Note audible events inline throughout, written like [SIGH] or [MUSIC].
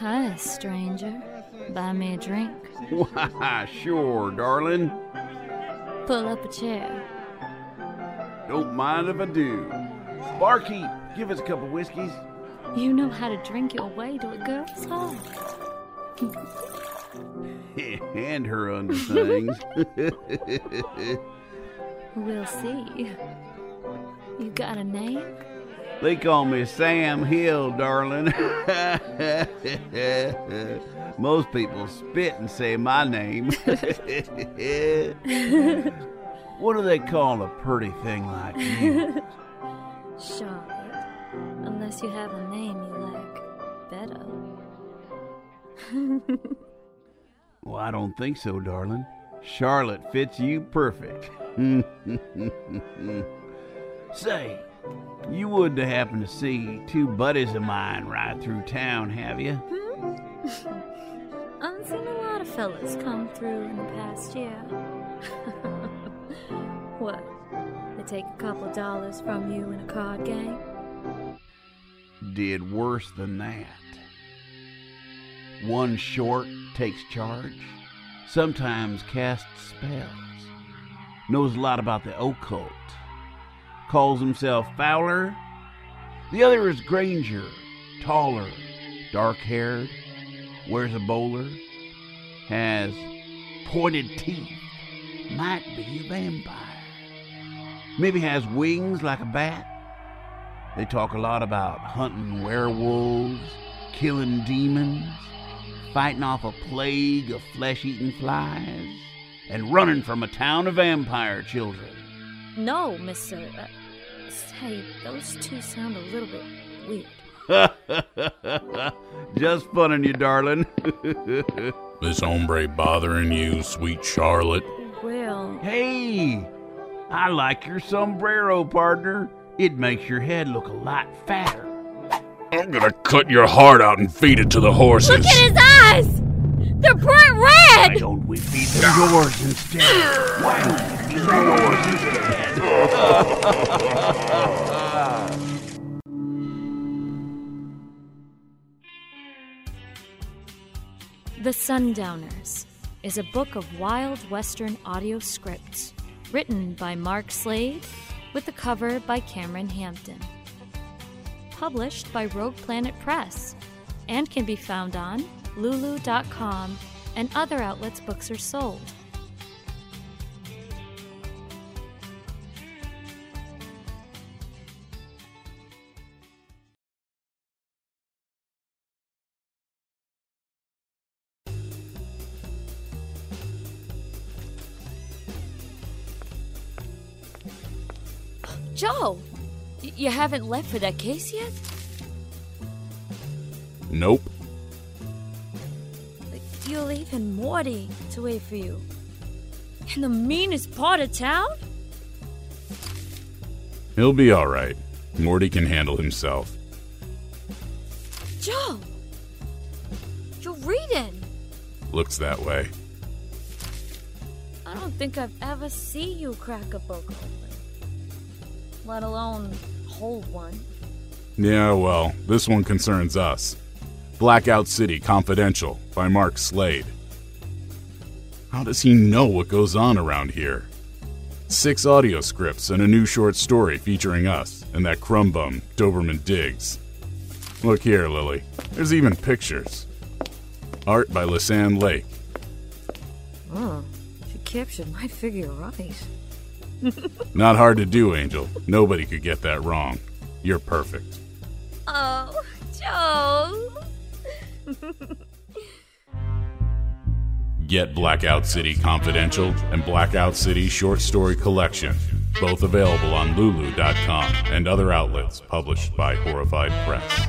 Hi, stranger. Buy me a drink. Why, sure, darling. Pull up a chair. Don't mind if I do. Barkeep, give us a couple whiskeys. You know how to drink your way to a girl's heart. [LAUGHS] and her underthings. [LAUGHS] We'll see. You got a name? they call me Sam Hill, darling. [LAUGHS] Most people spit and say my name. what do they call a pretty thing like you? Charlotte. Unless you have a name you like better. Well, I don't think so, darling. Charlotte fits you perfect. [LAUGHS] Say, you wouldn't happen to see two buddies of mine ride through town, have you? Hmm? [LAUGHS] I've seen a lot of fellas come through in the past year. [LAUGHS] what? They take a couple dollars from you in a card game? Did worse than that. One short takes charge, sometimes casts spells, knows a lot about the occult, calls himself Fowler. The other is Granger, taller, dark haired, wears a bowler, has pointed teeth, might be a vampire. Maybe has wings like a bat. They talk a lot about hunting werewolves, killing demons, fighting off a plague of flesh eating flies, and running from a town of vampire children. No, Mister. Uh, say, those two sound a little bit weird. [LAUGHS] Just funning you, darling. [LAUGHS] This hombre bothering you, sweet Charlotte? Well, hey, I like your sombrero, partner. It makes your head look a lot fatter. I'm gonna cut your heart out and feed it to the horses. look at his eyes! They're bright Why red! don't we feed them yours instead? Why don't we feed them yours instead? The Sundowners is a book of wild western audio scripts written by Mark Slade with the cover by Cameron Hampton. Published by Rogue Planet Press and can be found on lulu.com and other outlets books are sold. Joe, you haven't left for that case yet? Nope. You're leaving Morty to wait for you. In the meanest part of town? He'll be alright. Morty can handle himself. Joe! You're reading! Looks that way. I don't think I've ever seen you crack a book open. Let alone hold one. Yeah, well, this one concerns us. Blackout City Confidential by Mark Slade. How does he know what goes on around here? Six audio scripts and a new short story featuring us and that crumb bum, Doberman Diggs. Look here, Lily. There's even pictures. Art by Lisanne Lake. Oh, she captured my figure right. [LAUGHS] Not hard to do, Angel. Nobody could get that wrong. You're perfect. Oh, Joe! Get Blackout City Confidential and Blackout City Short Story Collection, both available on Lulu.com and other outlets published by Horrified Press.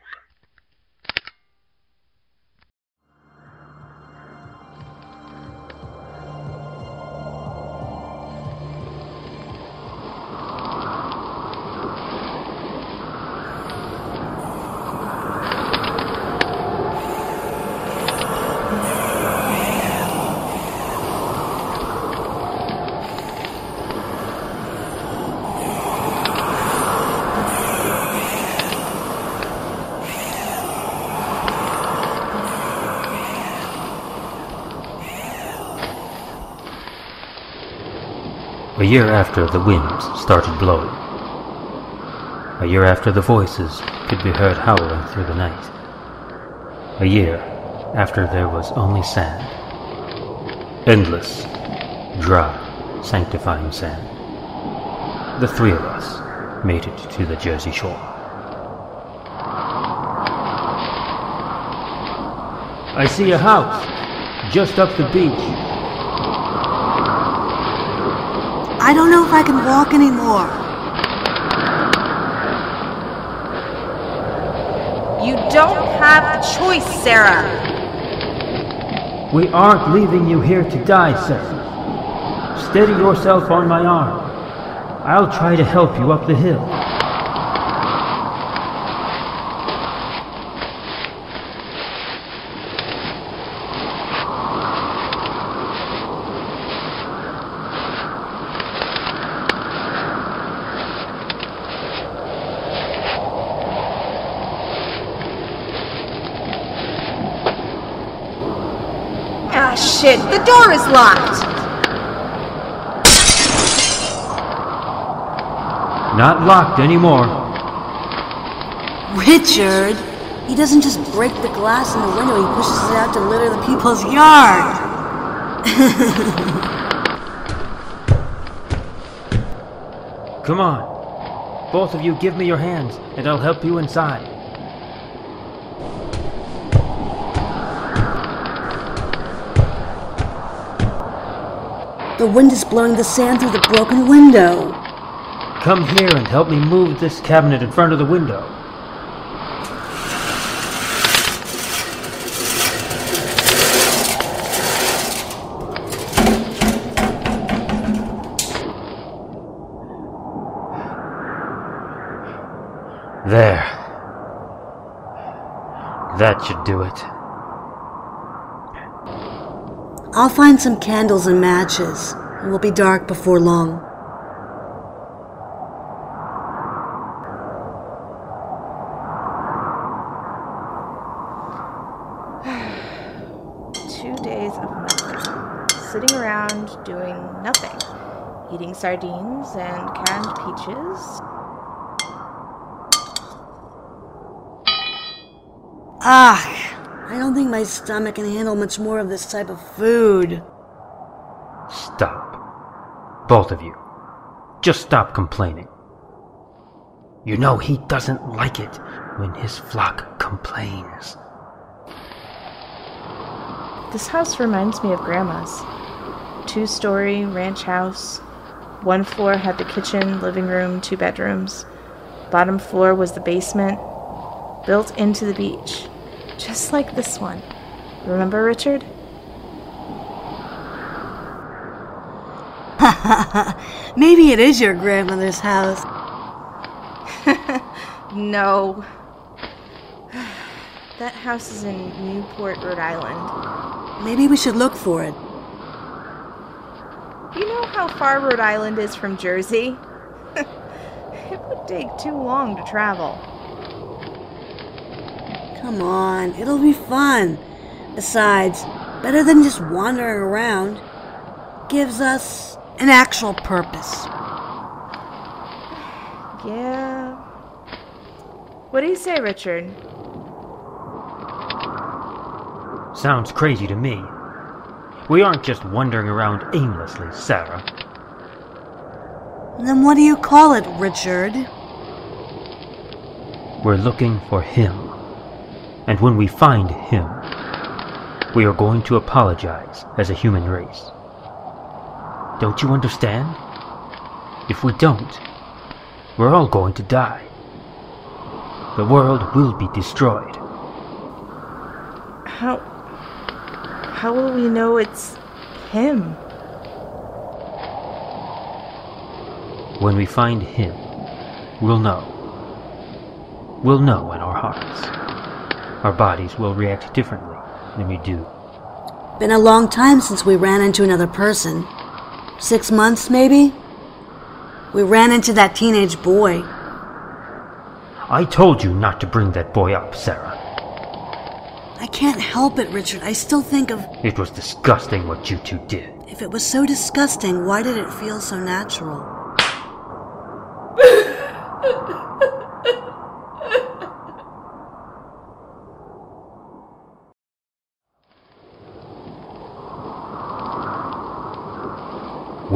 Year after the winds started blowing. A year after the voices could be heard howling through the night. A year after there was only sand. Endless, dry, sanctifying sand. The three of us made it to the Jersey Shore. I see a house just up the beach. I don't know if I can walk anymore. You don't have a choice, Sarah. We aren't leaving you here to die, Seth. Steady yourself on my arm. I'll try to help you up the hill. Ah, shit, the door is locked. Not locked anymore. Richard, he doesn't just break the glass in the window, he pushes it out to litter the people's yard. Come on. Both of you give me your hands, and I'll help you inside. The wind is blowing the sand through the broken window. Come here and help me move this cabinet in front of the window. There. That should do it. I'll find some candles and matches. It will be dark before long. [SIGHS] Two days of nothing. Sitting around doing nothing. Eating sardines and canned peaches. Ah, I don't think my stomach can handle much more of this type of food. Stop. both of you. Just stop complaining. You know he doesn't like it when his flock complains. This house reminds me of Grandma's. Two story ranch house. One floor had the kitchen, living room, two bedrooms. Bottom floor was the basement, built into the beach, just like this one. Remember, Richard? [LAUGHS] Maybe it is your grandmother's house. [LAUGHS] No. [SIGHS] That house is in Newport, Rhode Island. Maybe we should look for it. You know how far Rhode Island is from Jersey? [LAUGHS] it would take too long to travel. Come on, it'll be fun. Besides, better than just wandering around. Gives us an actual purpose. Yeah. What do you say, Richard? Sounds crazy to me. We aren't just wandering around aimlessly, Sarah. Then what do you call it, Richard? We're looking for him. And when we find him, we are going to apologize as a human race. Don't you understand? If we don't, we're all going to die. The world will be destroyed. How. How will we know it's him? When we find him, we'll know. We'll know in our hearts. Our bodies will react differently than we do. Been a long time since we ran into another person. Six months, maybe? We ran into that teenage boy. I told you not to bring that boy up, Sarah. I can't help it, Richard. I still think of. It was disgusting what you two did. If it was so disgusting, why did it feel so natural?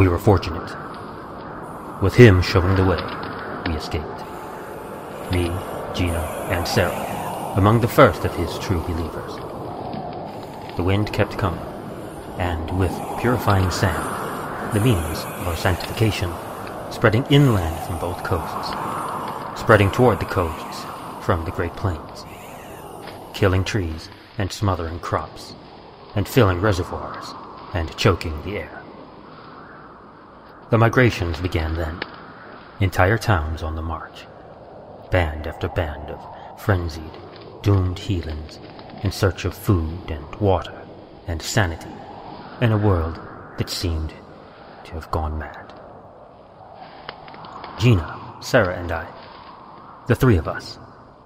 We were fortunate. With him showing the way, we escaped. Me, Gina, and Sarah, among the first of his true believers. The wind kept coming, and with purifying sand, the means of our sanctification, spreading inland from both coasts, spreading toward the coasts from the Great Plains, killing trees and smothering crops, and filling reservoirs and choking the air. The migrations began then. Entire towns on the march. Band after band of frenzied, doomed heathens in search of food and water and sanity in a world that seemed to have gone mad. Gina, Sarah, and I, the three of us,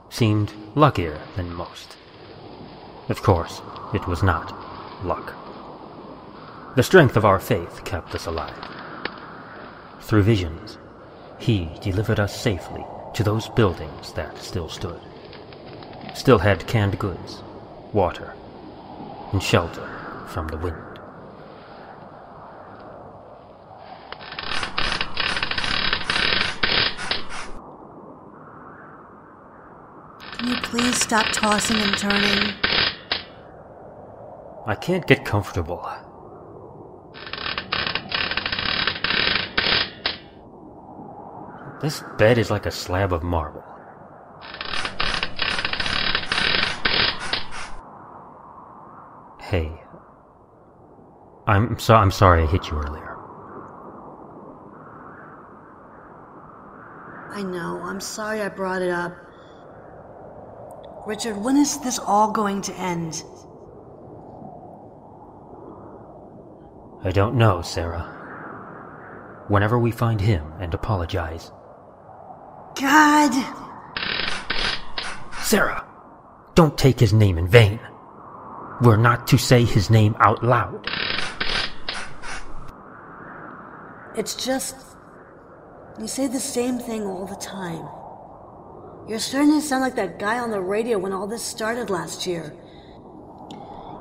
seemed luckier than most. Of course, it was not luck. The strength of our faith kept us alive. Through visions, he delivered us safely to those buildings that still stood. Still had canned goods, water, and shelter from the wind. Can you please stop tossing and turning? I can't get comfortable. This bed is like a slab of marble. Hey. I'm so I'm sorry I hit you earlier. I know. I'm sorry I brought it up. Richard, when is this all going to end? I don't know, Sarah. Whenever we find him and apologize. God! Sarah, don't take his name in vain. We're not to say his name out loud. It's just. You say the same thing all the time. You're starting to sound like that guy on the radio when all this started last year.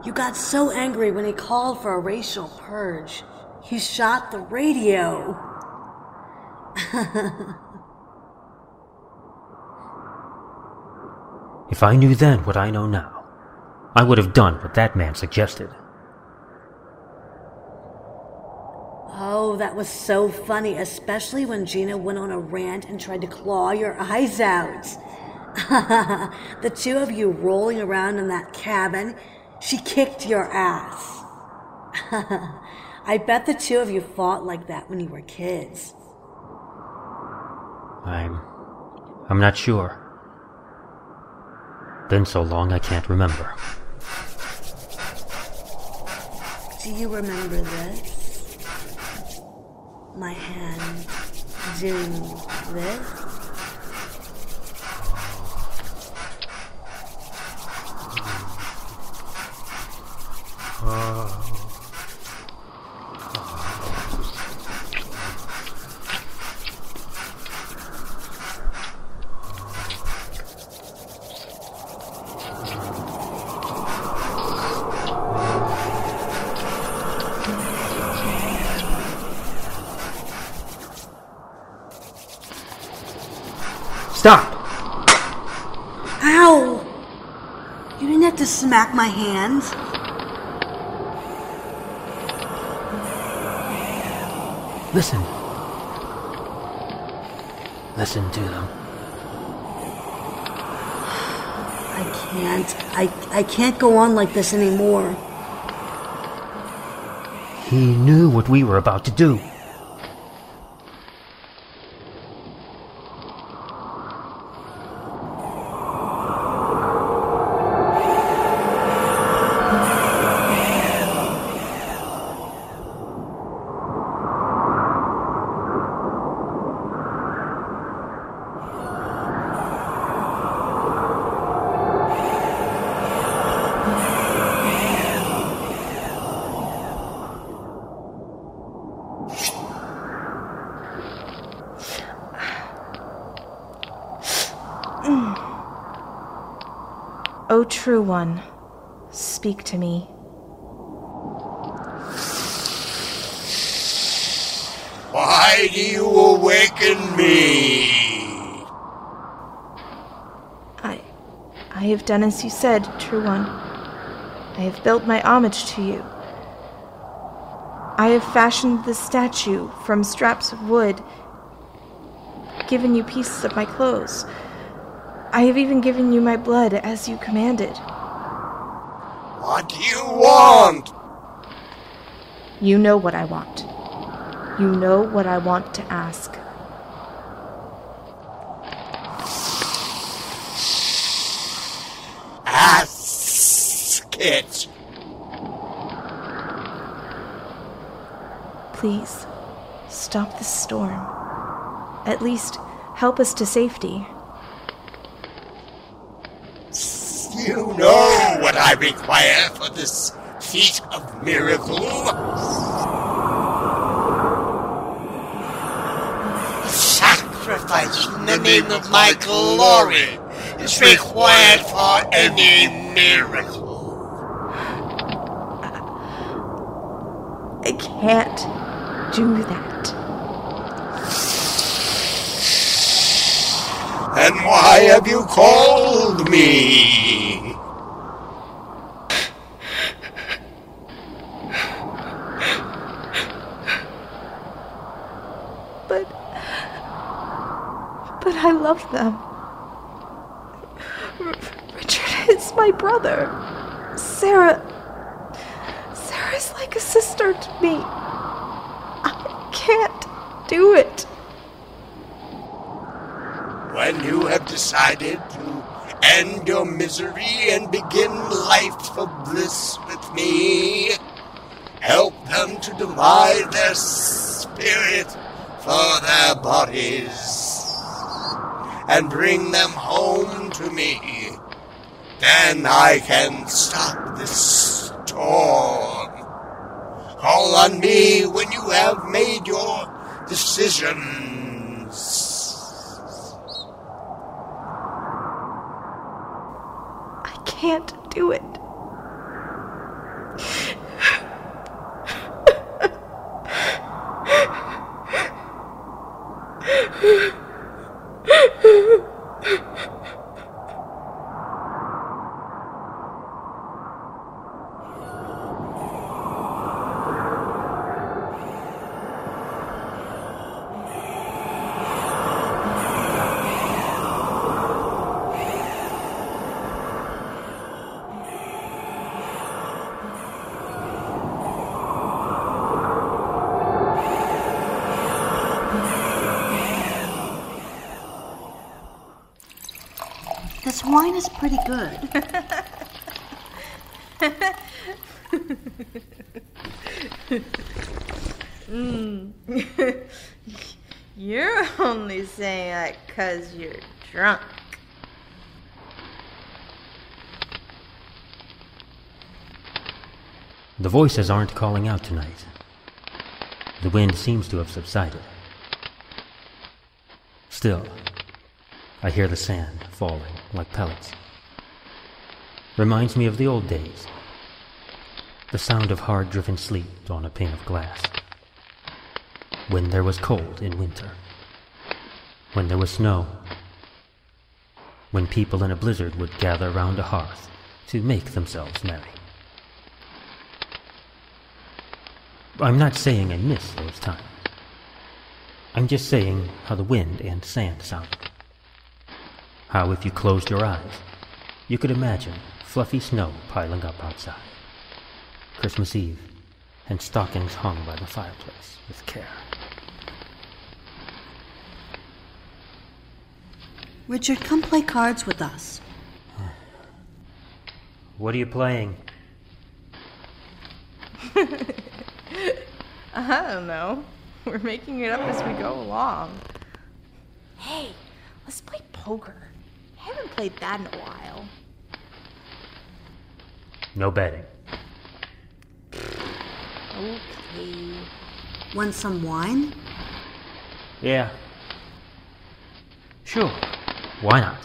You got so angry when he called for a racial purge. You shot the radio. [LAUGHS] If I knew then what I know now, I would have done what that man suggested. Oh, that was so funny, especially when Gina went on a rant and tried to claw your eyes out. [LAUGHS] the two of you rolling around in that cabin, she kicked your ass. [LAUGHS] I bet the two of you fought like that when you were kids. I'm. I'm not sure. Been so long I can't remember. Do you remember this? My hand doing this? Stop! Ow! You didn't have to smack my hand. Listen. Listen to them. I can't. I, I can't go on like this anymore. He knew what we were about to do. To me. Why do you awaken me? I I have done as you said, true one. I have built my homage to you. I have fashioned this statue from straps of wood, given you pieces of my clothes. I have even given you my blood as you commanded. What do you want? You know what I want. You know what I want to ask. Ask it. Please, stop the storm. At least, help us to safety. You know what I require for this feat of miracle. Sacrifice in the name of my glory is required for any miracle. I can't do that. Then why have you called me? But. But I love them. R- Richard is my brother. Sarah. Sarah's like a sister to me. I can't do it. When you have decided to end your misery and begin life of bliss with me, help them to divide their spirit for their bodies and bring them home to me. Then I can stop this storm. Call on me when you have made your decisions. I can't do it. Is pretty good. [LAUGHS] Mm. [LAUGHS] You're only saying that because you're drunk. The voices aren't calling out tonight. The wind seems to have subsided. Still, I hear the sand falling like pellets. Reminds me of the old days. The sound of hard driven sleet on a pane of glass. When there was cold in winter. When there was snow. When people in a blizzard would gather round a hearth to make themselves merry. I'm not saying I miss those times. I'm just saying how the wind and sand sounded. How, if you closed your eyes, you could imagine fluffy snow piling up outside. Christmas Eve, and stockings hung by the fireplace with care. Richard, come play cards with us. What are you playing? [LAUGHS] I don't know. We're making it up as we go along. Hey, let's play poker. I haven't played that in a while. No betting. Okay. Want some wine? Yeah. Sure. Why not?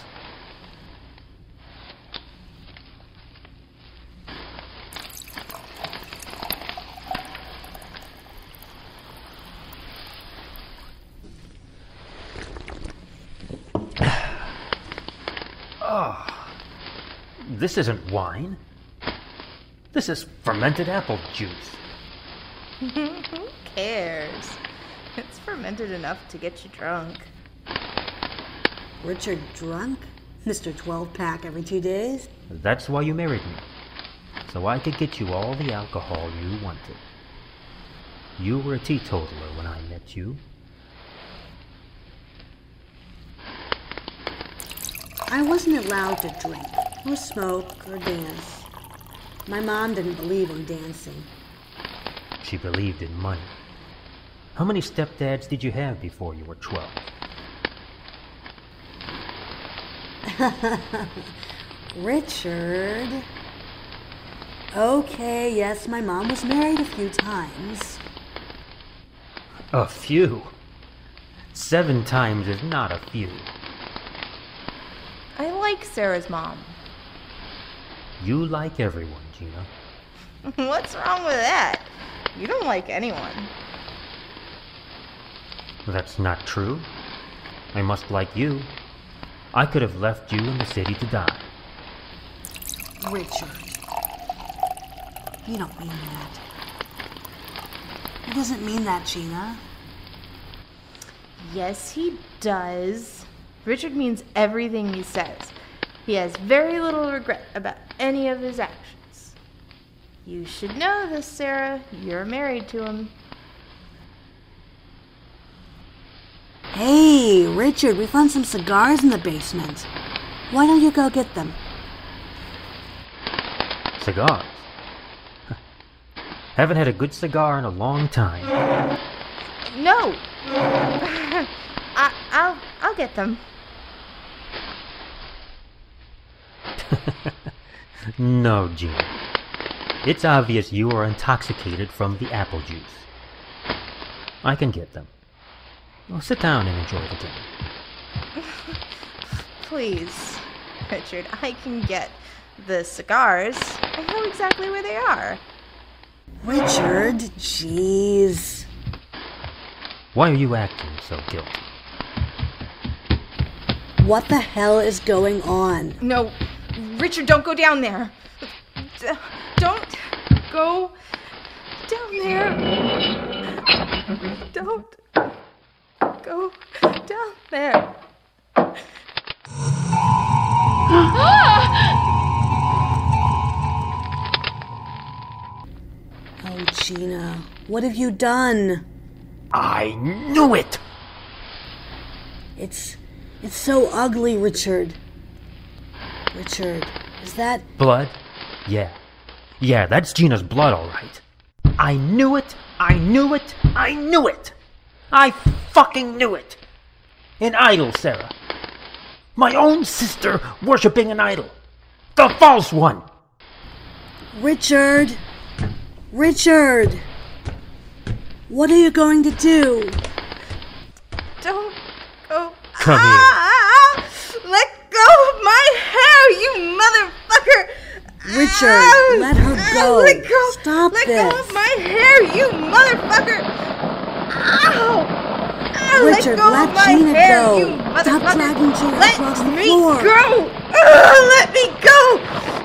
This isn't wine. This is fermented apple juice. [LAUGHS] Who cares? It's fermented enough to get you drunk. Richard drunk? Mr. 12 pack every two days? That's why you married me. So I could get you all the alcohol you wanted. You were a teetotaler when I met you. I wasn't allowed to drink, or smoke, or dance. My mom didn't believe in dancing. She believed in money. How many stepdads did you have before you were 12? [LAUGHS] Richard. Okay, yes, my mom was married a few times. A few. Seven times is not a few. I like Sarah's mom. You like everyone, Gina. [LAUGHS] What's wrong with that? You don't like anyone. That's not true. I must like you. I could have left you in the city to die. Richard. You don't mean that. He doesn't mean that, Gina. Yes, he does. Richard means everything he says. He has very little regret about any of his actions. You should know this, Sarah. You're married to him. Hey, Richard, we found some cigars in the basement. Why don't you go get them? Cigars? [LAUGHS] Haven't had a good cigar in a long time. No. [LAUGHS] I, I'll I'll get them. [LAUGHS] no, Gina. It's obvious you are intoxicated from the apple juice. I can get them. Well, sit down and enjoy the dinner. [LAUGHS] Please, Richard, I can get the cigars. I know exactly where they are. Richard, jeez. Why are you acting so guilty? What the hell is going on? No, Richard, don't go down there. D- Don't go down there. Don't go down there. [GASPS] Oh, Gina, what have you done? I knew it! It's it's so ugly, Richard. Richard, is that. Blood? Yeah. Yeah, that's Gina's blood, all right. I knew it! I knew it! I knew it! I fucking knew it! An idol, Sarah. My own sister worshipping an idol. The false one! Richard! Richard! What are you going to do? Don't go. Come here. Ah! Let go of my hair, you motherfucker! Richard, Ah! let her go. Let go. Stop let this. go of my hair, you motherfucker! Ow! Ah, Richard, let go let of my Gina hair, go. you Stop motherfucker! dragging Gina let across the me floor. go! Ah, let me go!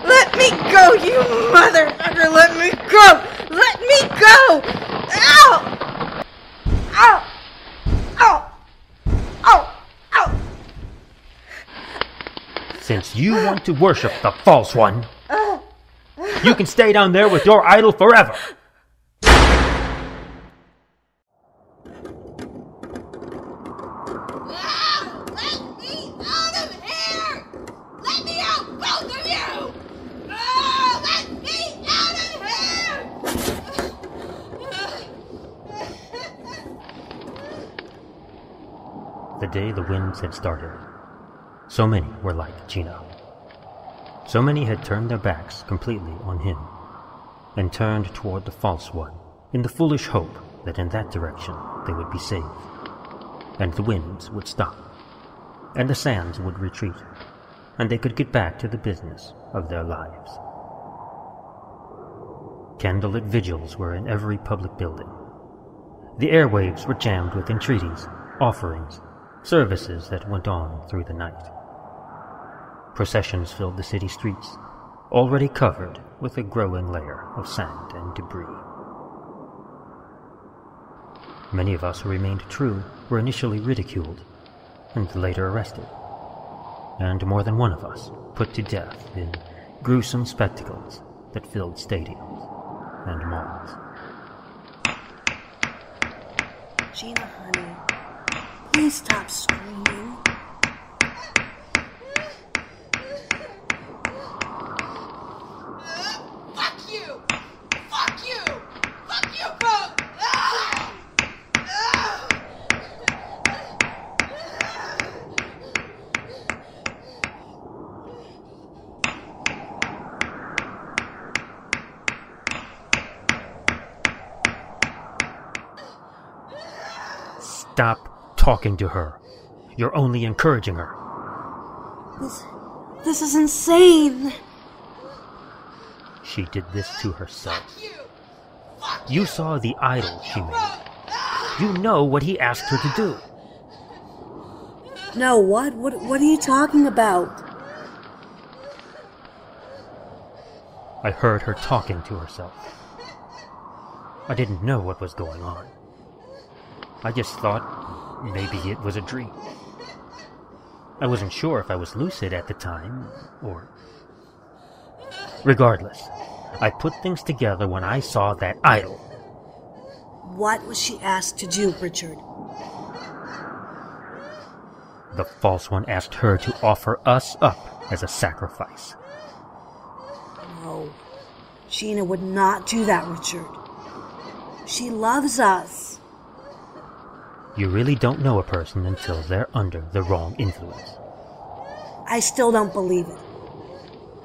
Let me go, you motherfucker! Let me go! Let me go! Ow! Ow! Ow! Ow! Ow! Since you want to worship the false one, you can stay down there with your idol forever. The day the winds had started, so many were like Gina. So many had turned their backs completely on him and turned toward the false one in the foolish hope that in that direction they would be safe, and the winds would stop, and the sands would retreat, and they could get back to the business of their lives. Candlelit vigils were in every public building. The airwaves were jammed with entreaties, offerings, services that went on through the night. Processions filled the city streets, already covered with a growing layer of sand and debris. Many of us who remained true were initially ridiculed and later arrested, and more than one of us put to death in gruesome spectacles that filled stadiums and malls. Gina, honey, please stop screaming. Talking to her. You're only encouraging her. This, this is insane. She did this to herself. You! Fuck You saw the idol she made. Ah. You know what he asked her to do. No, what? What, what are you talking about? I heard her talking to herself. I didn't know what was going on. I just thought maybe it was a dream. I wasn't sure if I was lucid at the time, or. Regardless, I put things together when I saw that idol. What was she asked to do, Richard? The false one asked her to offer us up as a sacrifice. No. Gina would not do that, Richard. She loves us. You really don't know a person until they're under the wrong influence. I still don't believe it.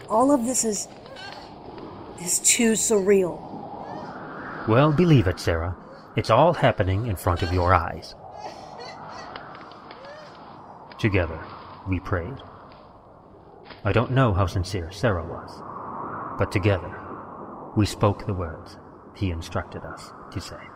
All of this is. is too surreal. Well, believe it, Sarah. It's all happening in front of your eyes. Together, we prayed. I don't know how sincere Sarah was, but together, we spoke the words he instructed us to say.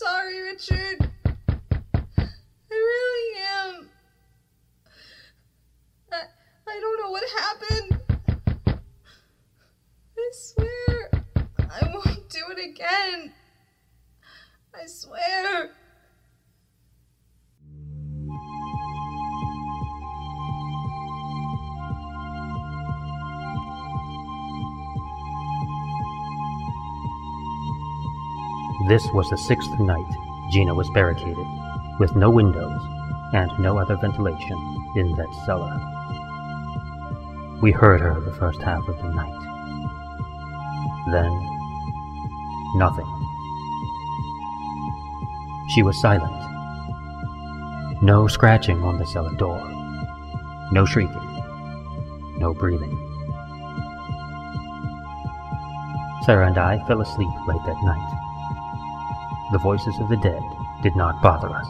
Sorry, Richard. This was the sixth night Gina was barricaded, with no windows and no other ventilation in that cellar. We heard her the first half of the night. Then, nothing. She was silent. No scratching on the cellar door. No shrieking. No breathing. Sarah and I fell asleep late that night. The voices of the dead did not bother us.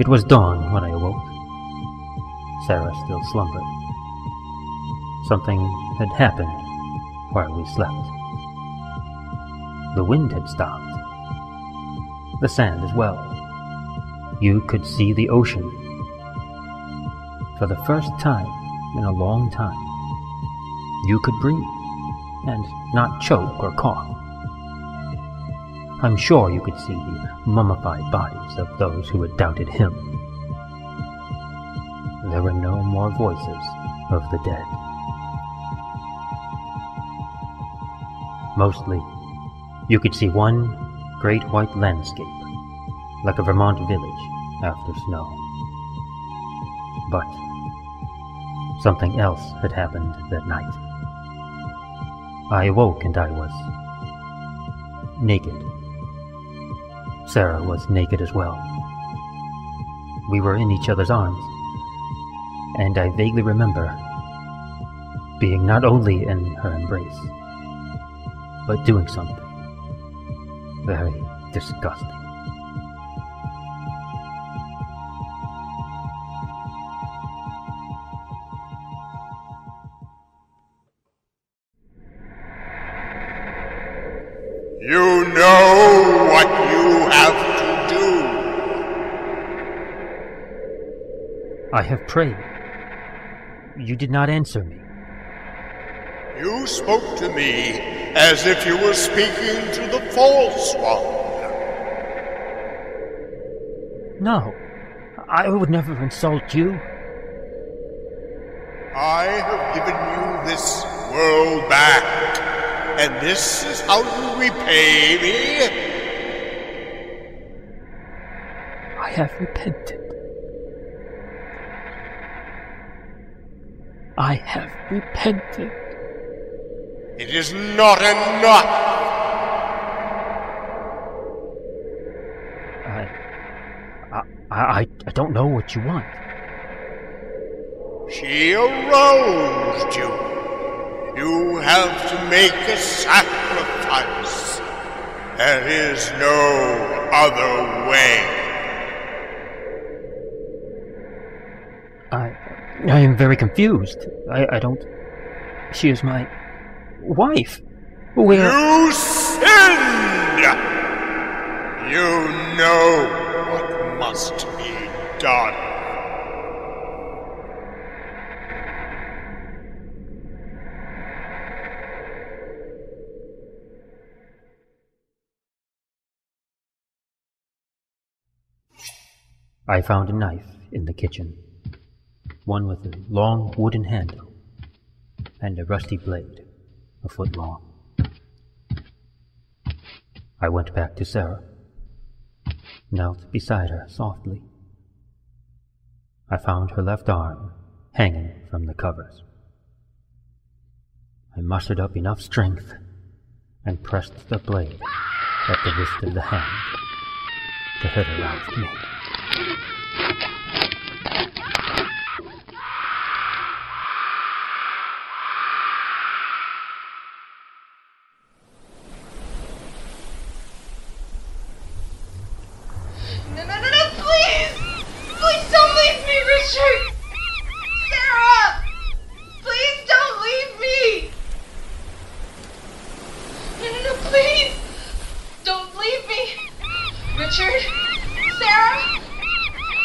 It was dawn when I awoke. Sarah still slumbered. Something had happened while we slept. The wind had stopped. The sand as well. You could see the ocean. For the first time in a long time, you could breathe and not choke or cough. I'm sure you could see the mummified bodies of those who had doubted him. There were no more voices of the dead. Mostly, you could see one great white landscape, like a Vermont village after snow. But something else had happened that night. I awoke and I was naked. Sarah was naked as well. We were in each other's arms, and I vaguely remember being not only in her embrace, but doing something very disgusting. I have prayed. You did not answer me. You spoke to me as if you were speaking to the false one. No, I would never insult you. I have given you this world back, and this is how you repay me. I have repented. I have repented. It is not enough. I, I, I, I don't know what you want. She aroused you. You have to make a sacrifice. There is no other way. I, am very confused. I, I don't. She is my wife. Where? You sinned! You know what must be done. I found a knife in the kitchen, one with a long wooden handle and a rusty blade a foot long. I went back to Sarah, knelt beside her softly. I found her left arm hanging from the covers. I mustered up enough strength and pressed the blade at the wrist of the hand. The hit aroused me. No, no, no, no, please! Please don't leave me, Richard! Sarah! Please don't leave me! No, no, no, please! Don't leave me! Richard? Sarah?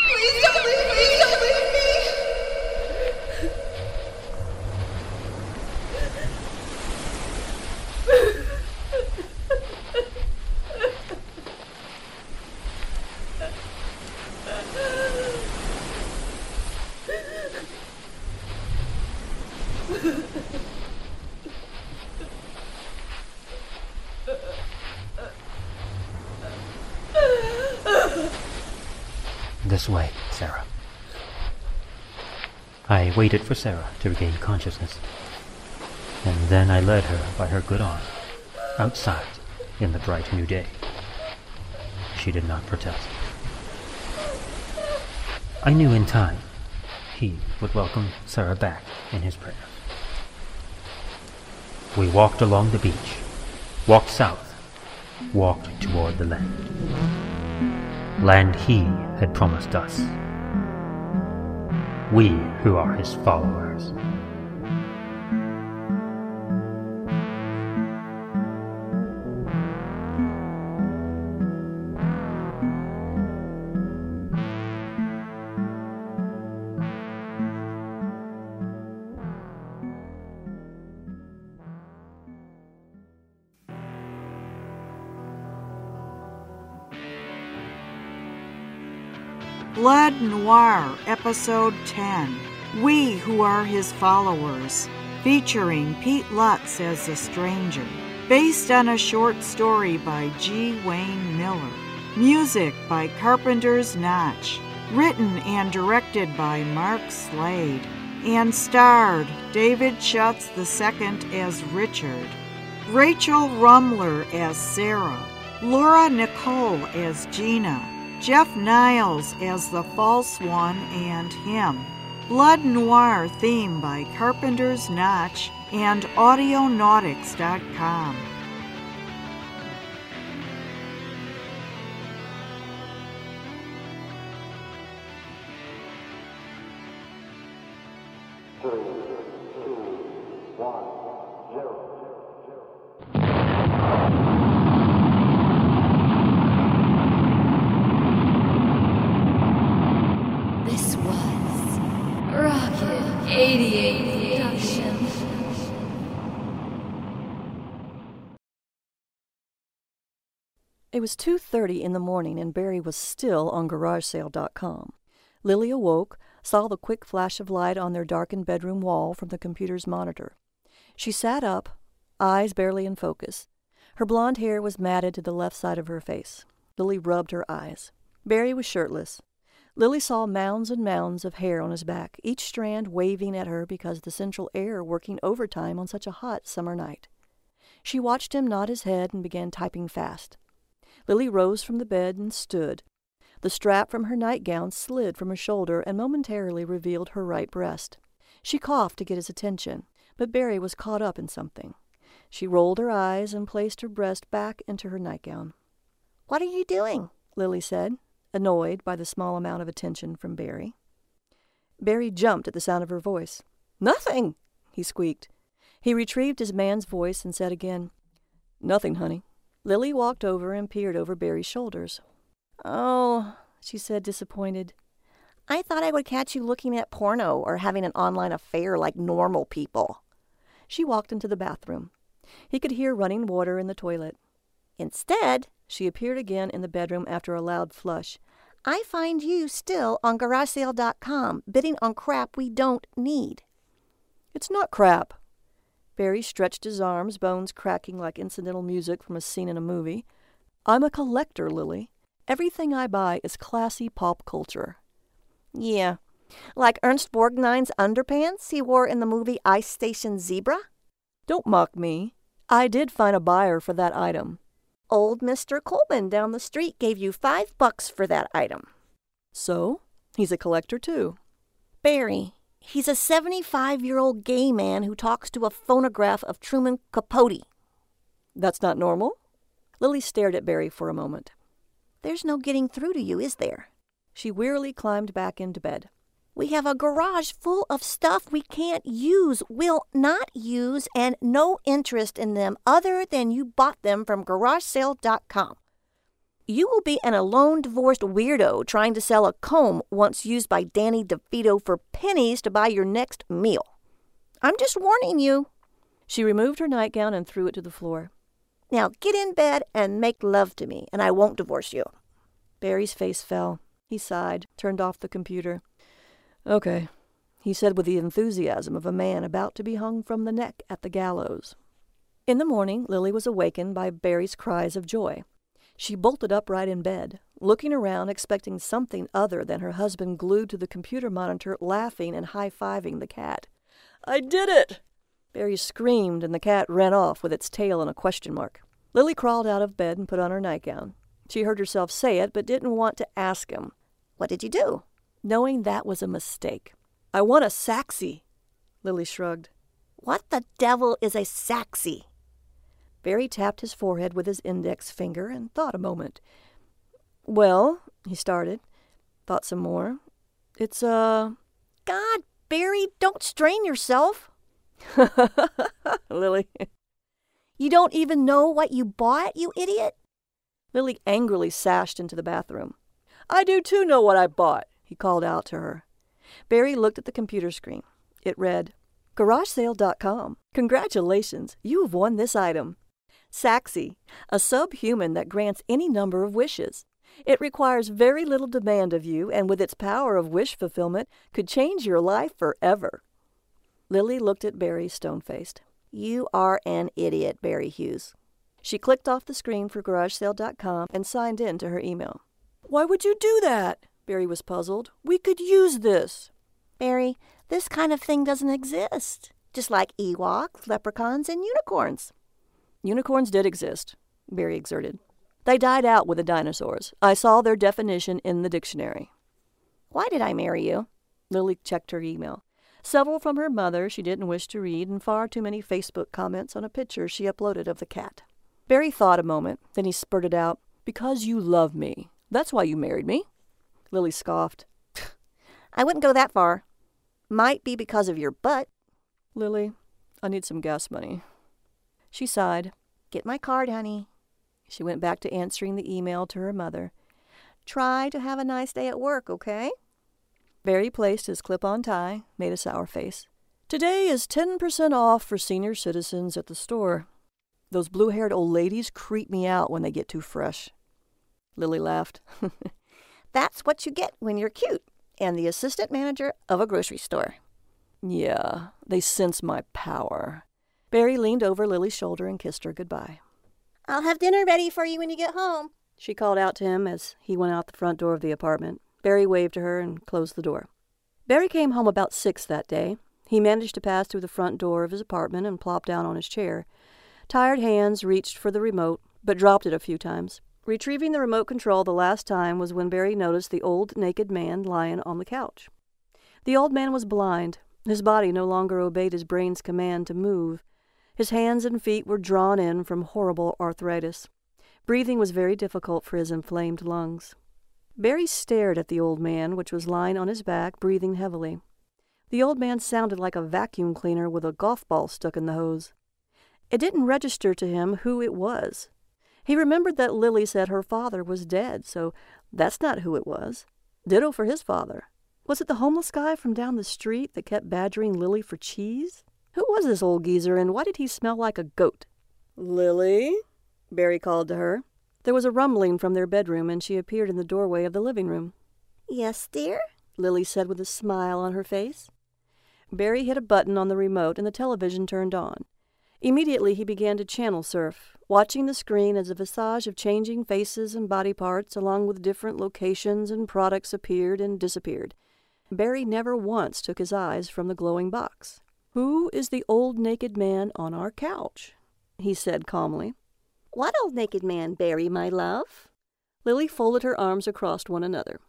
Please don't leave me! Please don't leave me! This way, Sarah. I waited for Sarah to regain consciousness, and then I led her by her good arm outside in the bright new day. She did not protest. I knew in time he would welcome Sarah back in his prayers. We walked along the beach, walked south, walked toward the land. Land he had promised us. We who are his followers. Episode 10 We Who Are His Followers, featuring Pete Lutz as the stranger. Based on a short story by G. Wayne Miller. Music by Carpenter's Notch. Written and directed by Mark Slade. And starred David Schutz II as Richard. Rachel Rumler as Sarah. Laura Nicole as Gina. Jeff Niles as the false one and him. Blood Noir theme by Carpenter's Notch and Audionautics.com. It was 2:30 in the morning and Barry was still on garagesale.com. Lily awoke, saw the quick flash of light on their darkened bedroom wall from the computer's monitor. She sat up, eyes barely in focus. Her blonde hair was matted to the left side of her face. Lily rubbed her eyes. Barry was shirtless. Lily saw mounds and mounds of hair on his back, each strand waving at her because the central air working overtime on such a hot summer night. She watched him nod his head and began typing fast. Lily rose from the bed and stood. The strap from her nightgown slid from her shoulder and momentarily revealed her right breast. She coughed to get his attention, but Barry was caught up in something. She rolled her eyes and placed her breast back into her nightgown. What are you doing? Lily said, annoyed by the small amount of attention from Barry. Barry jumped at the sound of her voice. Nothing, he squeaked. He retrieved his man's voice and said again, Nothing, honey. Lily walked over and peered over Barry's shoulders. Oh, she said, disappointed. I thought I would catch you looking at porno or having an online affair like normal people. She walked into the bathroom. He could hear running water in the toilet. Instead, she appeared again in the bedroom after a loud flush. I find you still on garagesale.com, bidding on crap we don't need. It's not crap. Barry stretched his arms, bones cracking like incidental music from a scene in a movie. I'm a collector, Lily. Everything I buy is classy pop culture. Yeah. Like Ernest Borgnine's underpants he wore in the movie Ice Station Zebra? Don't mock me. I did find a buyer for that item. Old Mr. Coleman down the street gave you five bucks for that item. So? He's a collector, too. Barry, he's a 75 year old gay man who talks to a phonograph of Truman Capote. That's not normal? Lily stared at Barry for a moment. There's no getting through to you, is there? She wearily climbed back into bed. We have a garage full of stuff we can't use, will not use, and no interest in them other than you bought them from GarageSale.com. You will be an alone divorced weirdo trying to sell a comb once used by Danny DeVito for pennies to buy your next meal. I'm just warning you. She removed her nightgown and threw it to the floor. Now get in bed and make love to me, and I won't divorce you. Barry's face fell. He sighed, turned off the computer. Okay, he said with the enthusiasm of a man about to be hung from the neck at the gallows. In the morning, Lily was awakened by Barry's cries of joy. She bolted upright in bed, looking around, expecting something other than her husband glued to the computer monitor, laughing and high fiving the cat. I did it! Barry screamed, and the cat ran off with its tail in a question mark. Lily crawled out of bed and put on her nightgown. She heard herself say it, but didn't want to ask him. What did you do? knowing that was a mistake. I want a saxy. Lily shrugged. What the devil is a saxy? Barry tapped his forehead with his index finger and thought a moment. Well, he started, thought some more. It's, uh. God, Barry, don't strain yourself. [LAUGHS] Lily. You don't even know what you bought, you idiot? Lily angrily sashed into the bathroom. I do too know what I bought he called out to her. Barry looked at the computer screen. It read, GarageSale.com. Congratulations, you have won this item. Saxy, a subhuman that grants any number of wishes. It requires very little demand of you, and with its power of wish fulfillment, could change your life forever. Lily looked at Barry stone faced. You are an idiot, Barry Hughes. She clicked off the screen for GarageSale.com and signed in to her email. Why would you do that? Barry was puzzled. We could use this. Barry, this kind of thing doesn't exist. Just like Ewoks, leprechauns, and unicorns. Unicorns did exist, Barry exerted. They died out with the dinosaurs. I saw their definition in the dictionary. Why did I marry you? Lily checked her email. Several from her mother she didn't wish to read, and far too many Facebook comments on a picture she uploaded of the cat. Barry thought a moment, then he spurted out, Because you love me. That's why you married me. Lily scoffed. [LAUGHS] I wouldn't go that far. Might be because of your butt. Lily, I need some gas money. She sighed. Get my card, honey. She went back to answering the email to her mother. Try to have a nice day at work, okay? Barry placed his clip on tie, made a sour face. Today is 10% off for senior citizens at the store. Those blue haired old ladies creep me out when they get too fresh. Lily laughed. [LAUGHS] That's what you get when you're cute and the assistant manager of a grocery store. Yeah, they sense my power. Barry leaned over Lily's shoulder and kissed her goodbye. I'll have dinner ready for you when you get home, she called out to him as he went out the front door of the apartment. Barry waved to her and closed the door. Barry came home about six that day. He managed to pass through the front door of his apartment and plopped down on his chair. Tired hands reached for the remote, but dropped it a few times. Retrieving the remote control the last time was when Barry noticed the old naked man lying on the couch. The old man was blind. His body no longer obeyed his brain's command to move. His hands and feet were drawn in from horrible arthritis. Breathing was very difficult for his inflamed lungs. Barry stared at the old man, which was lying on his back, breathing heavily. The old man sounded like a vacuum cleaner with a golf ball stuck in the hose. It didn't register to him who it was. He remembered that Lily said her father was dead, so that's not who it was. Ditto for his father. Was it the homeless guy from down the street that kept badgering Lily for cheese? Who was this old geezer, and why did he smell like a goat? Lily? Barry called to her. There was a rumbling from their bedroom, and she appeared in the doorway of the living room. Yes, dear? Lily said with a smile on her face. Barry hit a button on the remote, and the television turned on. Immediately he began to channel surf, watching the screen as a visage of changing faces and body parts, along with different locations and products, appeared and disappeared. Barry never once took his eyes from the glowing box. Who is the old naked man on our couch? he said calmly. What old naked man, Barry, my love? Lily folded her arms across one another.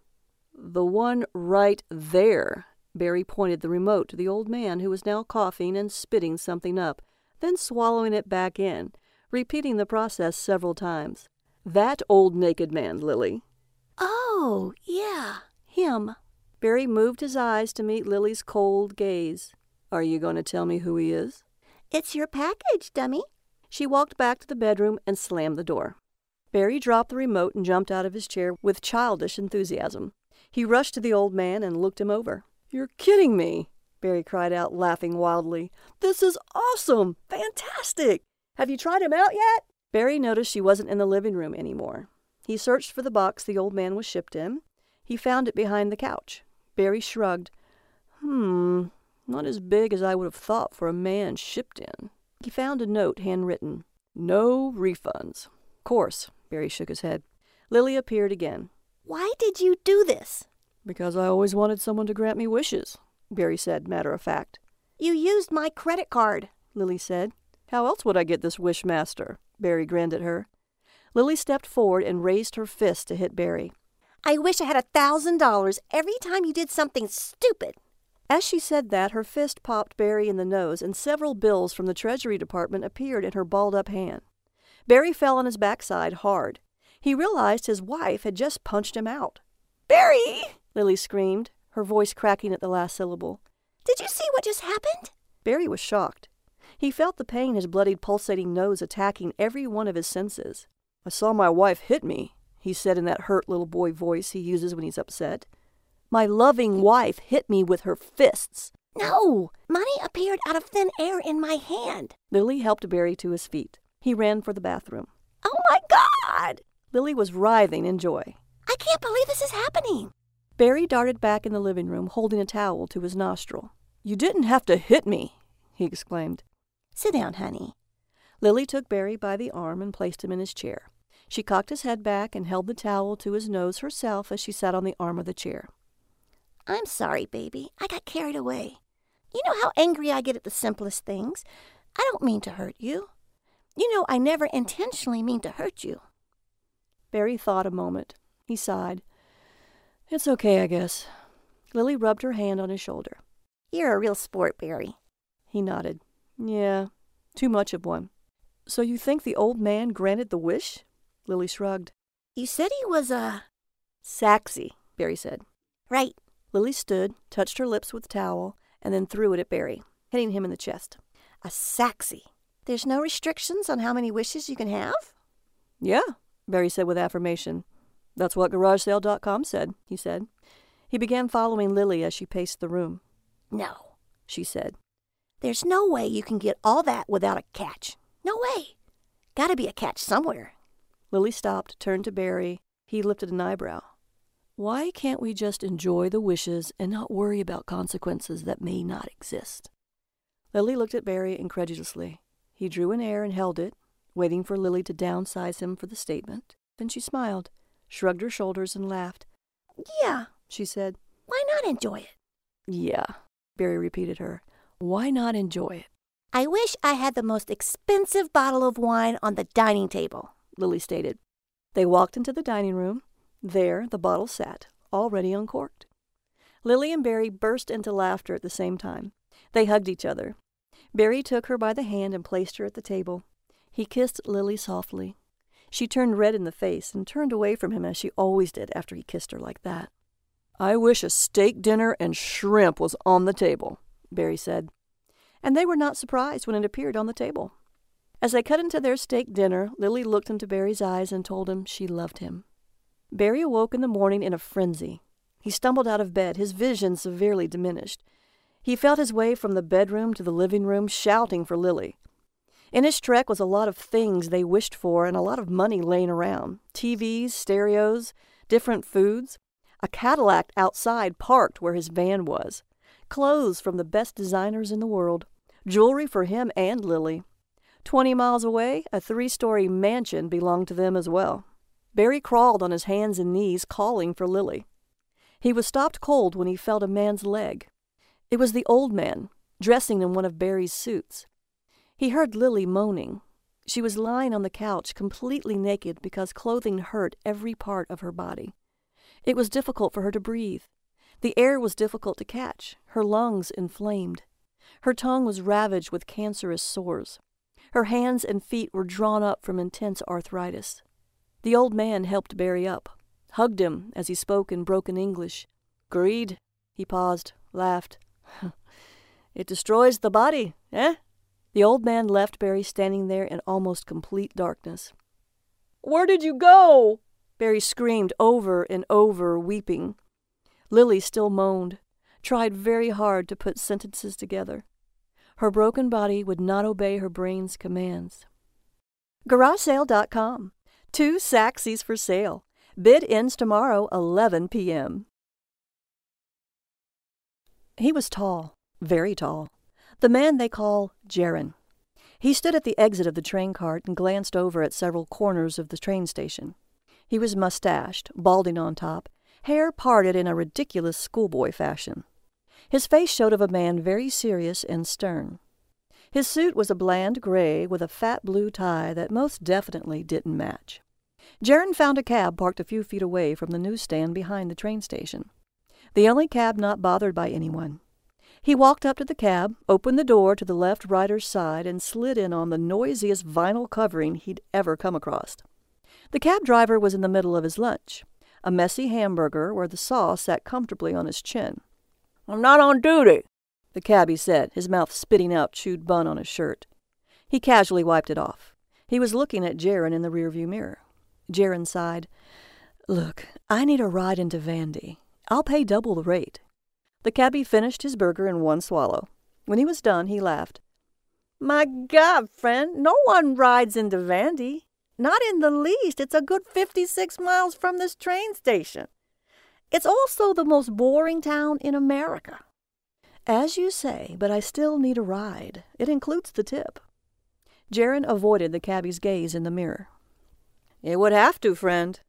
The one right there. Barry pointed the remote to the old man who was now coughing and spitting something up, then swallowing it back in, repeating the process several times. That old naked man, Lily. Oh, yeah, him. Barry moved his eyes to meet Lily's cold gaze. Are you going to tell me who he is? It's your package, dummy. She walked back to the bedroom and slammed the door. Barry dropped the remote and jumped out of his chair with childish enthusiasm. He rushed to the old man and looked him over. You're kidding me, Barry cried out, laughing wildly. This is awesome! Fantastic! Have you tried him out yet? Barry noticed she wasn't in the living room anymore. He searched for the box the old man was shipped in. He found it behind the couch. Barry shrugged. Hmm, not as big as I would have thought for a man shipped in. He found a note handwritten. No refunds. Course, Barry shook his head. Lily appeared again. Why did you do this? Because I always wanted someone to grant me wishes, Barry said, matter of fact. You used my credit card, Lily said. How else would I get this wish master? Barry grinned at her. Lily stepped forward and raised her fist to hit Barry. I wish I had a thousand dollars every time you did something stupid. As she said that, her fist popped Barry in the nose, and several bills from the Treasury Department appeared in her balled up hand. Barry fell on his backside hard. He realized his wife had just punched him out. Barry! Lily screamed, her voice cracking at the last syllable. Did you see what just happened? Barry was shocked. He felt the pain his bloodied, pulsating nose attacking every one of his senses. I saw my wife hit me, he said in that hurt little boy voice he uses when he's upset. My loving wife hit me with her fists. No! Money appeared out of thin air in my hand. Lily helped Barry to his feet. He ran for the bathroom. Oh my God! Lily was writhing in joy. I can't believe this is happening. Barry darted back in the living room, holding a towel to his nostril. You didn't have to hit me, he exclaimed. Sit down, honey. Lily took Barry by the arm and placed him in his chair. She cocked his head back and held the towel to his nose herself as she sat on the arm of the chair. I'm sorry, baby. I got carried away. You know how angry I get at the simplest things. I don't mean to hurt you. You know I never intentionally mean to hurt you. Barry thought a moment. He sighed. It's okay, I guess. Lily rubbed her hand on his shoulder. You're a real sport, Barry. He nodded. Yeah, too much of one. So you think the old man granted the wish? Lily shrugged. You said he was a. Saxy, Barry said. Right. Lily stood, touched her lips with towel, and then threw it at Barry, hitting him in the chest. A saxy. There's no restrictions on how many wishes you can have? Yeah, Barry said with affirmation. That's what GarageSale.com said, he said. He began following Lily as she paced the room. No, she said. There's no way you can get all that without a catch. No way. Gotta be a catch somewhere. Lily stopped, turned to Barry. He lifted an eyebrow. Why can't we just enjoy the wishes and not worry about consequences that may not exist? Lily looked at Barry incredulously. He drew an air and held it, waiting for Lily to downsize him for the statement. Then she smiled, shrugged her shoulders, and laughed. Yeah, she said. Why not enjoy it? Yeah, Barry repeated her. Why not enjoy it? I wish I had the most expensive bottle of wine on the dining table, Lily stated. They walked into the dining room. There the bottle sat, already uncorked. Lily and Barry burst into laughter at the same time. They hugged each other. Barry took her by the hand and placed her at the table. He kissed Lily softly. She turned red in the face and turned away from him as she always did after he kissed her like that. I wish a steak dinner and shrimp was on the table, Barry said. And they were not surprised when it appeared on the table. As they cut into their steak dinner, Lily looked into Barry's eyes and told him she loved him. Barry awoke in the morning in a frenzy. He stumbled out of bed, his vision severely diminished. He felt his way from the bedroom to the living room, shouting for Lily. In his trek was a lot of things they wished for and a lot of money laying around TVs, stereos, different foods, a Cadillac outside parked where his van was, clothes from the best designers in the world, jewelry for him and Lily. Twenty miles away, a three story mansion belonged to them as well. Barry crawled on his hands and knees, calling for Lily. He was stopped cold when he felt a man's leg. It was the old man, dressing in one of Barry's suits. He heard Lily moaning. She was lying on the couch, completely naked because clothing hurt every part of her body. It was difficult for her to breathe. The air was difficult to catch, her lungs inflamed. Her tongue was ravaged with cancerous sores. Her hands and feet were drawn up from intense arthritis. The old man helped Barry up, hugged him as he spoke in broken English. Greed, he paused, laughed. [LAUGHS] it destroys the body, eh? The old man left Barry standing there in almost complete darkness. Where did you go? Barry screamed over and over, weeping. Lily still moaned, tried very hard to put sentences together. Her broken body would not obey her brain's commands. GarageSale.com. Two Saxies for sale. Bid ends tomorrow, 11 p.m. He was tall, very tall. The man they call Jaron. He stood at the exit of the train cart and glanced over at several corners of the train station. He was mustached, balding on top, hair parted in a ridiculous schoolboy fashion. His face showed of a man very serious and stern. His suit was a bland gray with a fat blue tie that most definitely didn't match. Jaron found a cab parked a few feet away from the newsstand behind the train station. The only cab not bothered by anyone. He walked up to the cab, opened the door to the left rider's side, and slid in on the noisiest vinyl covering he'd ever come across. The cab driver was in the middle of his lunch, a messy hamburger where the sauce sat comfortably on his chin. I'm not on duty, the cabby said, his mouth spitting out chewed bun on his shirt. He casually wiped it off. He was looking at Jaron in the rearview mirror. Jaron sighed. Look, I need a ride into Vandy. I'll pay double the rate. The cabby finished his burger in one swallow. When he was done, he laughed. My God, friend, no one rides into Vandy. Not in the least. It's a good 56 miles from this train station. It's also the most boring town in America. As you say, but I still need a ride. It includes the tip. Jaron avoided the cabby's gaze in the mirror. It would have to, friend.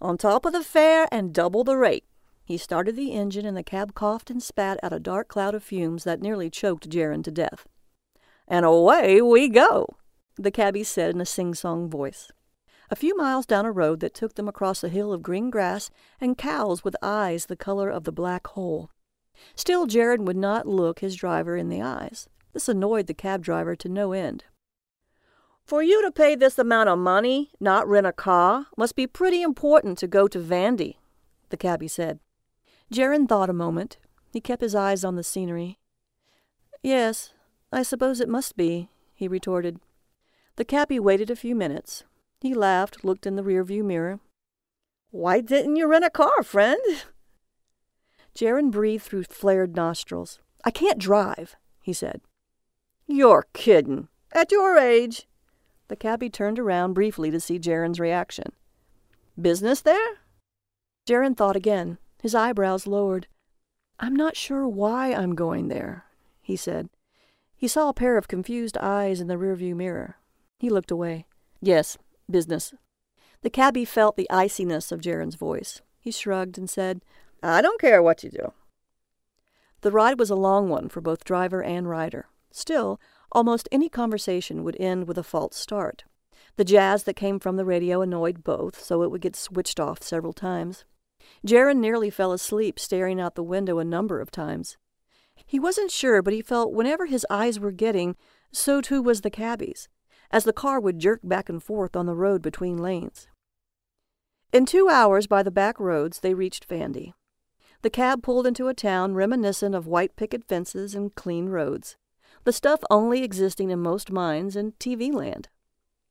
On top of the fare and double the rate. He started the engine and the cab coughed and spat out a dark cloud of fumes that nearly choked Jaron to death. And away we go, the cabby said in a sing-song voice. A few miles down a road that took them across a hill of green grass and cows with eyes the color of the black hole. Still, Jaron would not look his driver in the eyes. This annoyed the cab driver to no end. For you to pay this amount of money, not rent a car, must be pretty important to go to Vandy, the cabby said. Jaron thought a moment. He kept his eyes on the scenery. Yes, I suppose it must be, he retorted. The cabby waited a few minutes. He laughed, looked in the rearview mirror. Why didn't you rent a car, friend? Jaron breathed through flared nostrils. I can't drive, he said. You're kiddin'. At your age. The cabbie turned around briefly to see Jaron's reaction. Business there? Jaron thought again. His eyebrows lowered. I'm not sure why I'm going there, he said. He saw a pair of confused eyes in the rearview mirror. He looked away. Yes, business. The cabbie felt the iciness of Jaron's voice. He shrugged and said, I don't care what you do. The ride was a long one for both driver and rider. Still, almost any conversation would end with a false start. The jazz that came from the radio annoyed both, so it would get switched off several times. Jaron nearly fell asleep staring out the window a number of times. He wasn't sure, but he felt whenever his eyes were getting, so too was the cabby's, as the car would jerk back and forth on the road between lanes. In two hours by the back roads they reached Vandy. The cab pulled into a town reminiscent of white picket fences and clean roads, the stuff only existing in most minds in TV land.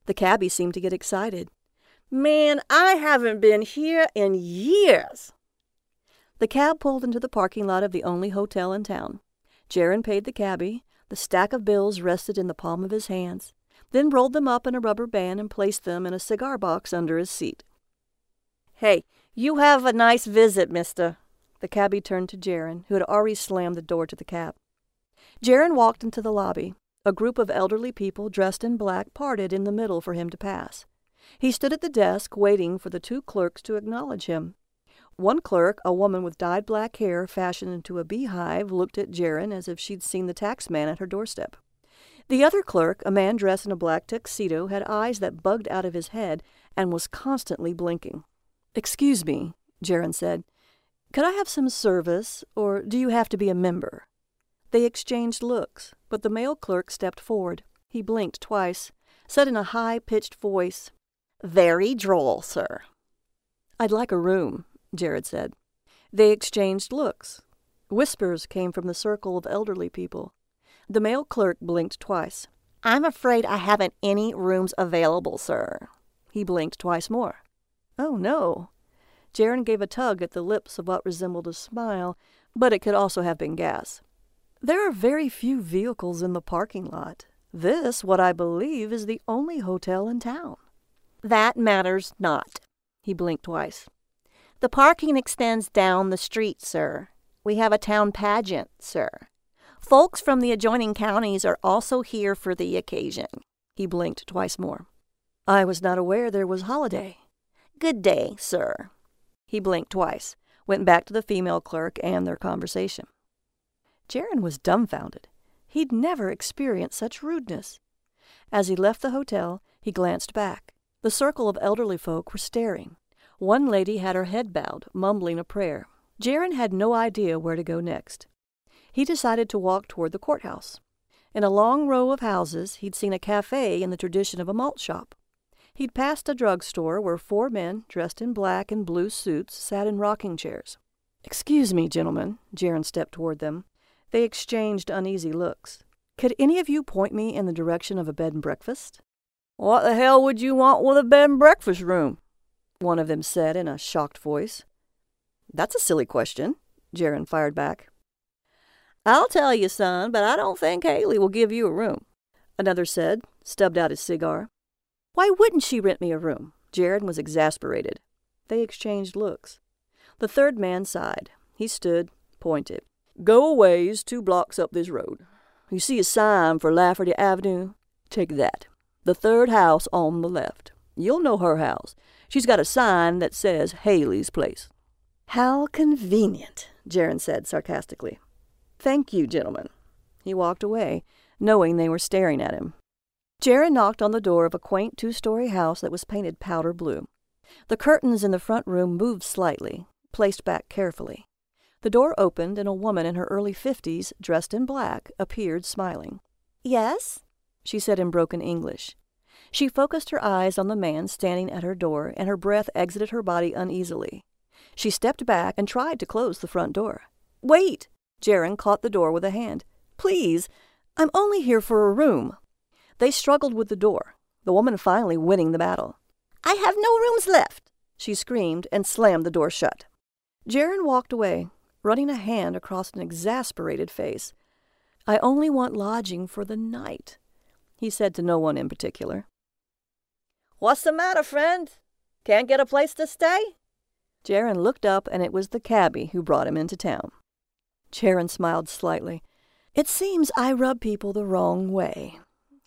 The cabby seemed to get excited. Man, I haven't been here in years. The cab pulled into the parking lot of the only hotel in town. Jaron paid the cabby. The stack of bills rested in the palm of his hands, then rolled them up in a rubber band and placed them in a cigar box under his seat. Hey, you have a nice visit, mister. The cabby turned to Jaron, who had already slammed the door to the cab. Jaron walked into the lobby. A group of elderly people dressed in black parted in the middle for him to pass. He stood at the desk, waiting for the two clerks to acknowledge him. One clerk, a woman with dyed black hair fashioned into a beehive, looked at Jaron as if she'd seen the tax man at her doorstep. The other clerk, a man dressed in a black tuxedo, had eyes that bugged out of his head and was constantly blinking. Excuse me, Jaron said. Could I have some service, or do you have to be a member? They exchanged looks, but the male clerk stepped forward. He blinked twice, said in a high pitched voice, Very droll, sir. I'd like a room, Jaron said. They exchanged looks. Whispers came from the circle of elderly people. The male clerk blinked twice. I'm afraid I haven't any rooms available, sir. He blinked twice more. Oh, no. Jaron gave a tug at the lips of what resembled a smile, but it could also have been gas. There are very few vehicles in the parking lot. This, what I believe, is the only hotel in town. That matters not. He blinked twice. The parking extends down the street, sir. We have a town pageant, sir. Folks from the adjoining counties are also here for the occasion. He blinked twice more. I was not aware there was holiday. Good day, sir. He blinked twice, went back to the female clerk and their conversation. Jaron was dumbfounded. He'd never experienced such rudeness. As he left the hotel, he glanced back. The circle of elderly folk were staring. One lady had her head bowed, mumbling a prayer. Jaron had no idea where to go next. He decided to walk toward the courthouse. In a long row of houses, he'd seen a cafe in the tradition of a malt shop. He'd passed a drugstore where four men, dressed in black and blue suits, sat in rocking chairs. Excuse me, gentlemen. Jaron stepped toward them. They exchanged uneasy looks. Could any of you point me in the direction of a bed and breakfast? What the hell would you want with a bed and breakfast room? One of them said in a shocked voice. That's a silly question, Jaron fired back. I'll tell you, son, but I don't think Haley will give you a room, another said, stubbed out his cigar. Why wouldn't she rent me a room? Jaron was exasperated. They exchanged looks. The third man sighed. He stood, pointed. Go a ways, two blocks up this road. You see a sign for Lafferty Avenue? Take that. The third house on the left. You'll know her house. She's got a sign that says Haley's Place. How convenient, Jaron said sarcastically. Thank you, gentlemen. He walked away, knowing they were staring at him. Jaron knocked on the door of a quaint two story house that was painted powder blue. The curtains in the front room moved slightly, placed back carefully. The door opened, and a woman in her early fifties, dressed in black, appeared smiling. Yes? she said in broken English. She focused her eyes on the man standing at her door, and her breath exited her body uneasily. She stepped back and tried to close the front door. Wait! Jaron caught the door with a hand. Please, I'm only here for a room. They struggled with the door, the woman finally winning the battle. I have no rooms left, she screamed and slammed the door shut. Jaron walked away, running a hand across an exasperated face. I only want lodging for the night, he said to no one in particular. What's the matter, friend? Can't get a place to stay? Jaron looked up, and it was the cabbie who brought him into town. Jaron smiled slightly. It seems I rub people the wrong way.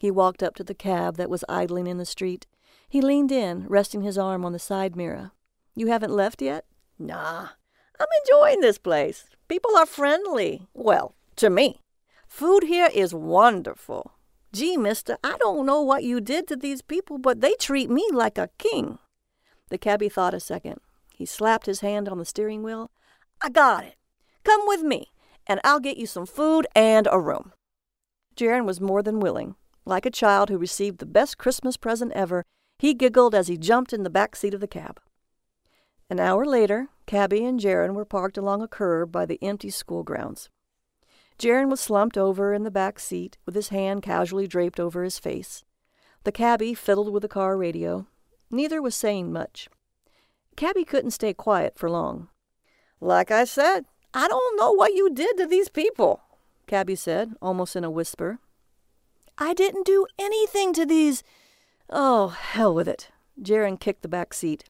He walked up to the cab that was idling in the street. He leaned in, resting his arm on the side mirror. You haven't left yet? Nah. I'm enjoying this place. People are friendly. Well, to me. Food here is wonderful. Gee, mister, I don't know what you did to these people, but they treat me like a king. The cabbie thought a second. He slapped his hand on the steering wheel. I got it. Come with me, and I'll get you some food and a room. Jaron was more than willing. Like a child who received the best Christmas present ever, he giggled as he jumped in the back seat of the cab. An hour later, Cabby and Jaron were parked along a curb by the empty school grounds. Jaron was slumped over in the back seat with his hand casually draped over his face. The cabby fiddled with the car radio. Neither was saying much. Cabby couldn't stay quiet for long. Like I said, I don't know what you did to these people, Cabby said, almost in a whisper. I didn't do anything to these. Oh, hell with it. Jaron kicked the back seat.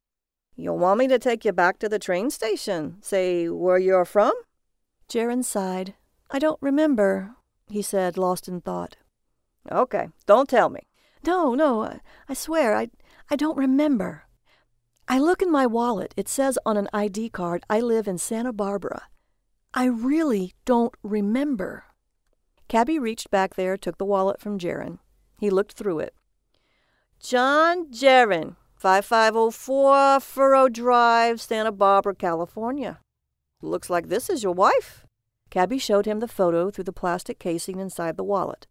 You want me to take you back to the train station? Say where you're from? Jaron sighed. I don't remember, he said, lost in thought. Okay, don't tell me. No, no, I, I swear, I, I don't remember. I look in my wallet. It says on an ID card I live in Santa Barbara. I really don't remember. Cabby reached back there, took the wallet from Jaron. He looked through it. John Jaron, 5504 Furrow Drive, Santa Barbara, California. Looks like this is your wife. Cabby showed him the photo through the plastic casing inside the wallet.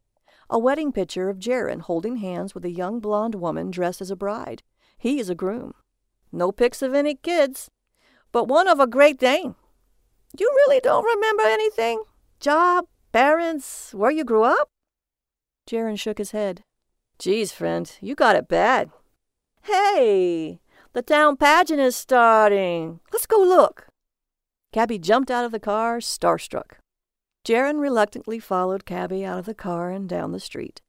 A wedding picture of Jaron holding hands with a young blonde woman dressed as a bride. He is a groom. No pics of any kids, but one of a Great Dane. You really don't remember anything? Job, parents, where you grew up? Jaron shook his head. Geez, friend, you got it bad. Hey, the town pageant is starting. Let's go look. Cabby jumped out of the car, starstruck. Jaron reluctantly followed Cabby out of the car and down the street.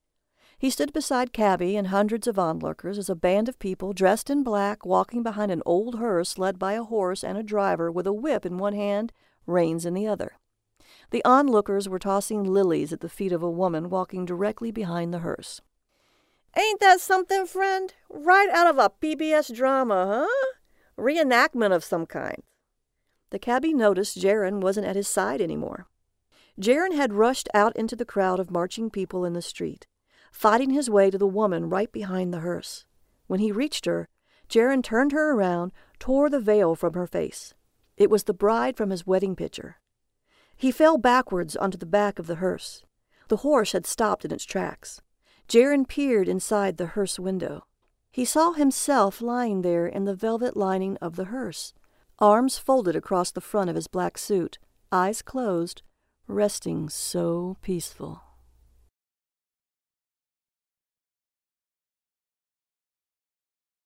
He stood beside Cabby and hundreds of onlookers as a band of people dressed in black walking behind an old hearse led by a horse and a driver with a whip in one hand, reins in the other. The onlookers were tossing lilies at the feet of a woman walking directly behind the hearse. Ain't that something, friend? Right out of a PBS drama, huh? Reenactment of some kind. The cabby noticed Jaron wasn't at his side anymore. Jaron had rushed out into the crowd of marching people in the street, fighting his way to the woman right behind the hearse. When he reached her, Jaron turned her around, tore the veil from her face. It was the bride from his wedding picture. He fell backwards onto the back of the hearse. The horse had stopped in its tracks. Jaron peered inside the hearse window. He saw himself lying there in the velvet lining of the hearse, arms folded across the front of his black suit, eyes closed, resting so peaceful.